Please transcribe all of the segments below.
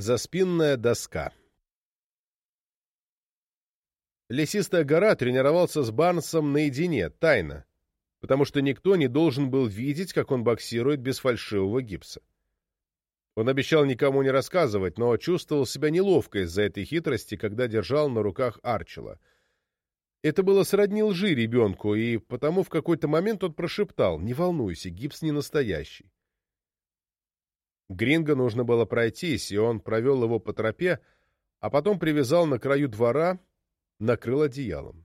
Заспинная доска Лесистая гора тренировался с Барнсом наедине, тайно, потому что никто не должен был видеть, как он боксирует без фальшивого гипса. Он обещал никому не рассказывать, но чувствовал себя неловко из-за этой хитрости, когда держал на руках Арчела. Это было сродни лжи ребенку, и потому в какой-то момент он прошептал «Не волнуйся, гипс не настоящий». Гринго нужно было пройтись, и он провел его по тропе, а потом привязал на краю двора, накрыл одеялом.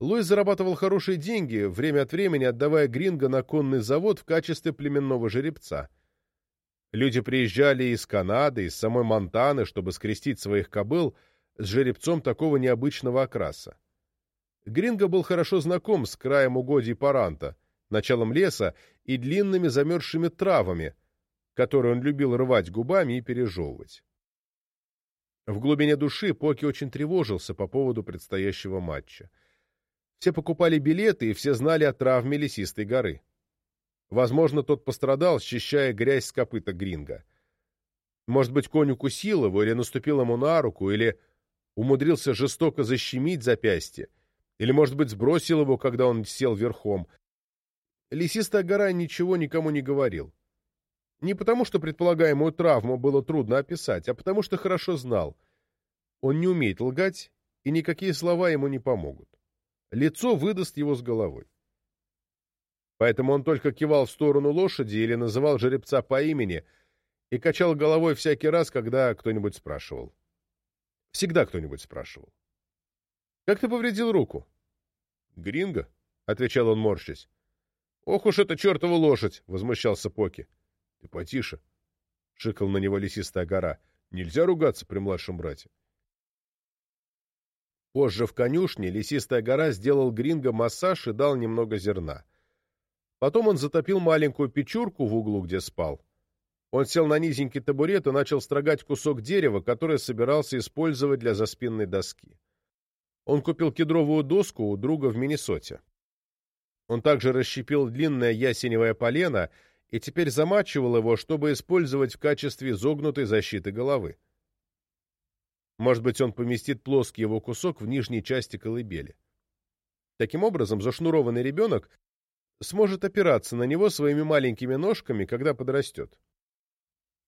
Луис зарабатывал хорошие деньги, время от времени отдавая Гринго на конный завод в качестве племенного жеребца. Люди приезжали из Канады, из самой Монтаны, чтобы скрестить своих кобыл с жеребцом такого необычного окраса. Гринго был хорошо знаком с краем угодий Паранта, началом леса и длинными замерзшими травами, которые он любил рвать губами и пережевывать. В глубине души Поки очень тревожился по поводу предстоящего матча. Все покупали билеты, и все знали о травме лесистой горы. Возможно, тот пострадал, счищая грязь с копыта Гринга. Может быть, конь укусил его, или наступил ему на руку, или умудрился жестоко защемить запястье, или, может быть, сбросил его, когда он сел верхом. Лесистая гора ничего никому не говорил. Не потому, что предполагаемую травму было трудно описать, а потому, что хорошо знал. Он не умеет лгать, и никакие слова ему не помогут. Лицо выдаст его с головой. Поэтому он только кивал в сторону лошади или называл жеребца по имени и качал головой всякий раз, когда кто-нибудь спрашивал. Всегда кто-нибудь спрашивал. «Как ты повредил руку?» «Гринго», — отвечал он, морщась. «Ох уж эта чертова лошадь!» — возмущался Поки. — Ты потише, — шикал на него лесистая гора. — Нельзя ругаться при младшем брате. Позже в конюшне лесистая гора сделал Гринго массаж и дал немного зерна. Потом он затопил маленькую печурку в углу, где спал. Он сел на низенький табурет и начал строгать кусок дерева, который собирался использовать для заспинной доски. Он купил кедровую доску у друга в Миннесоте. Он также расщепил длинное ясеневое полено и теперь замачивал его, чтобы использовать в качестве загнутой защиты головы. Может быть, он поместит плоский его кусок в нижней части колыбели. Таким образом, зашнурованный ребенок сможет опираться на него своими маленькими ножками, когда подрастет.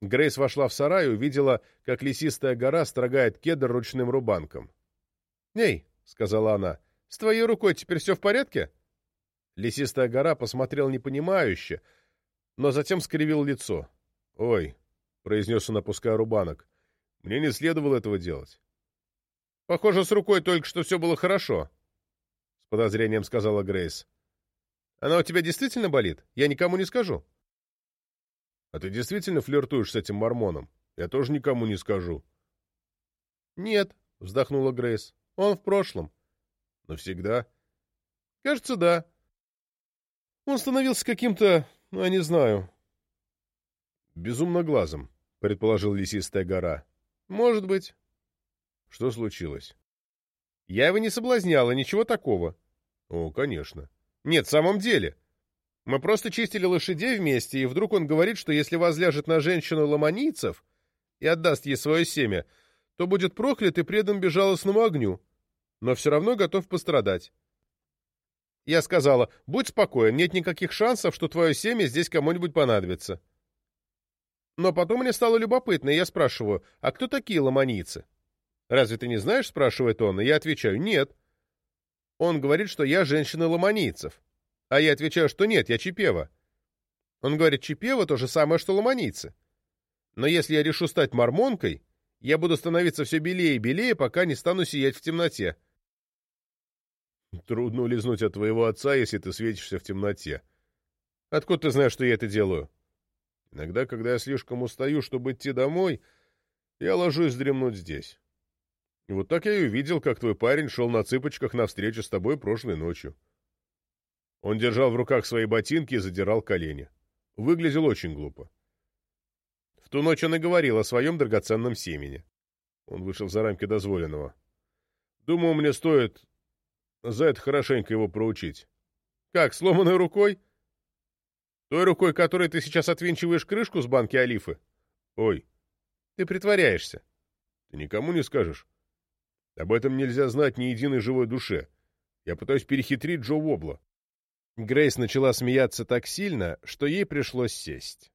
Грейс вошла в сарай и увидела, как лесистая гора строгает кедр ручным рубанком. «Эй», — сказала она, — «с твоей рукой теперь все в порядке?» Лесистая гора посмотрел непонимающе, — но затем скривил лицо. «Ой», — произнес он, опуская рубанок, — «мне не следовало этого делать». «Похоже, с рукой только что все было хорошо», — с подозрением сказала Грейс. «Она у тебя действительно болит? Я никому не скажу». «А ты действительно флиртуешь с этим мормоном? Я тоже никому не скажу». «Нет», — вздохнула Грейс, — «он в прошлом». «Навсегда?» «Кажется, да». Он становился каким-то ну, я не знаю. Безумно глазом, предположил лесистая гора. Может быть. Что случилось? Я его не соблазняла, ничего такого. О, конечно. Нет, в самом деле. Мы просто чистили лошадей вместе, и вдруг он говорит, что если возляжет на женщину ломанийцев и отдаст ей свое семя, то будет проклят и предан безжалостному огню, но все равно готов пострадать. Я сказала, будь спокоен, нет никаких шансов, что твое семя здесь кому-нибудь понадобится. Но потом мне стало любопытно, и я спрашиваю, а кто такие ломанийцы? Разве ты не знаешь, спрашивает он, и я отвечаю, нет. Он говорит, что я женщина ломанийцев. А я отвечаю, что нет, я Чипева. Он говорит, Чипева то же самое, что ломанийцы. Но если я решу стать мормонкой, я буду становиться все белее и белее, пока не стану сиять в темноте. Трудно улизнуть от твоего отца, если ты светишься в темноте. Откуда ты знаешь, что я это делаю? Иногда, когда я слишком устаю, чтобы идти домой, я ложусь дремнуть здесь. И вот так я и увидел, как твой парень шел на цыпочках навстречу с тобой прошлой ночью. Он держал в руках свои ботинки и задирал колени. Выглядел очень глупо. В ту ночь он и говорил о своем драгоценном семени. Он вышел за рамки дозволенного. Думаю, мне стоит за это хорошенько его проучить. Как, сломанной рукой? Той рукой, которой ты сейчас отвинчиваешь крышку с банки олифы? Ой, Ты притворяешься. Ты никому не скажешь? Об этом нельзя знать ни единой живой душе. Я пытаюсь перехитрить Джо Вобла. Грейс начала смеяться так сильно, что ей пришлось сесть.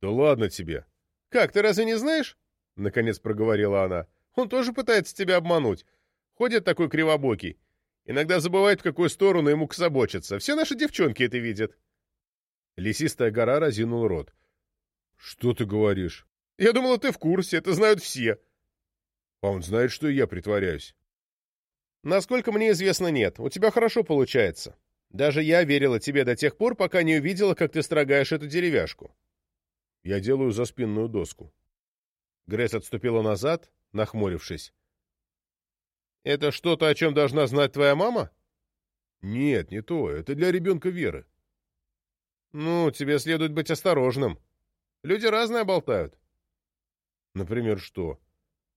«Да ладно тебе!» «Как, ты разве не знаешь?» — наконец проговорила она. «Он тоже пытается тебя обмануть. Ходит такой кривобокий. Иногда забывает, в какую сторону ему кособочиться. Все наши девчонки это видят». Лесистая гора разинул рот. «Что ты говоришь?» «Я думала, ты в курсе, это знают все». «А он знает, что я притворяюсь». «Насколько мне известно, нет. У тебя хорошо получается. Даже я верила тебе до тех пор, пока не увидела, как ты строгаешь эту деревяшку». «Я делаю за спинную доску». Грейс отступила назад, нахмурившись. «Это что-то, о чем должна знать твоя мама?» «Нет, не то. Это для ребенка Веры». «Ну, тебе следует быть осторожным. Люди разные болтают». «Например, что?»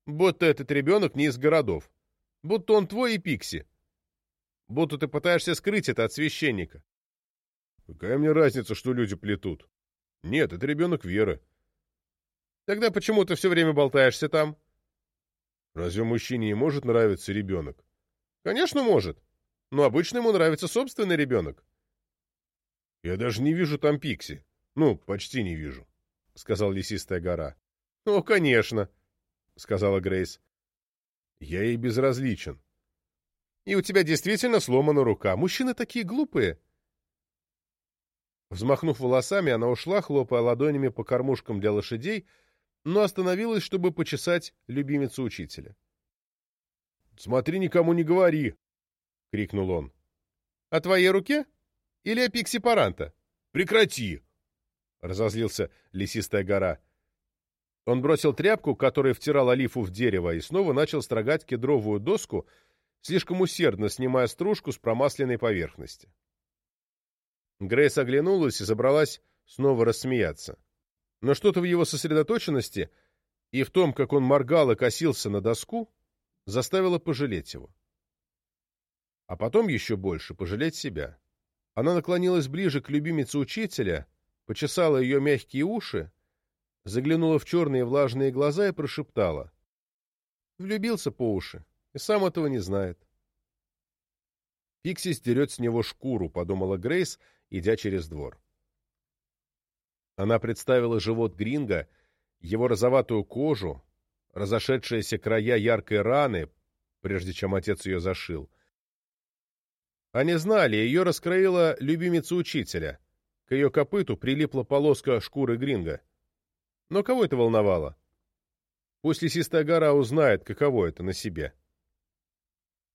«Будто этот ребенок не из городов. Будто он твой и Пикси. Будто ты пытаешься скрыть это от священника». «Какая мне разница, что люди плетут? Нет, это ребенок Веры». «Тогда почему ты все время болтаешься там?» «Разве мужчине не может нравиться ребенок?» «Конечно, может. Но обычно ему нравится собственный ребенок». «Я даже не вижу там Пикси. Ну, почти не вижу», — сказал лесистая гора. «О, конечно», — сказала Грейс. «Я ей безразличен». «И у тебя действительно сломана рука. Мужчины такие глупые». Взмахнув волосами, она ушла, хлопая ладонями по кормушкам для лошадей, но остановилась, чтобы почесать любимицу учителя. «Смотри, никому не говори!» — крикнул он. «О твоей руке?» Или о Пикси Паранта? Прекрати! Разозлился лесистая гора. Он бросил тряпку, которой втирал олифу в дерево, и снова начал строгать кедровую доску, слишком усердно снимая стружку с промасленной поверхности. Грейс оглянулась и забралась снова рассмеяться. Но что-то в его сосредоточенности и в том, как он моргал и косился на доску, заставило пожалеть его. А потом еще больше пожалеть себя. Она наклонилась ближе к любимице учителя, почесала ее мягкие уши, заглянула в черные влажные глаза и прошептала. Влюбился по уши и сам этого не знает. Пикси сдерет с него шкуру, подумала Грейс, идя через двор. Она представила живот Гринга, его розоватую кожу, разошедшиеся края яркой раны, прежде чем отец ее зашил, они знали, ее раскроила любимица учителя. К ее копыту прилипла полоска шкуры гринга. Но кого это волновало? Пусть лесистая гора узнает, каково это на себе.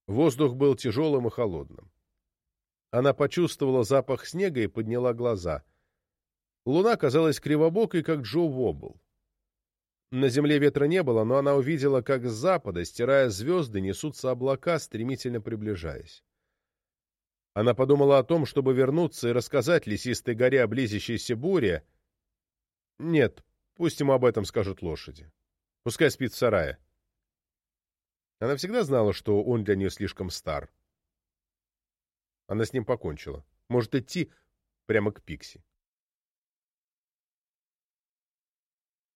Воздух был тяжелым и холодным. Она почувствовала запах снега и подняла глаза. Луна казалась кривобокой, как Джо Вобл. На земле ветра не было, но она увидела, как с запада, стирая звезды, несутся облака, стремительно приближаясь. Она подумала о том, чтобы вернуться и рассказать лесистой горе о близящейся буре. Нет, пусть ему об этом скажут лошади. Пускай спит в сарае. Она всегда знала, что он для нее слишком стар. Она с ним покончила. Может идти прямо к Пикси.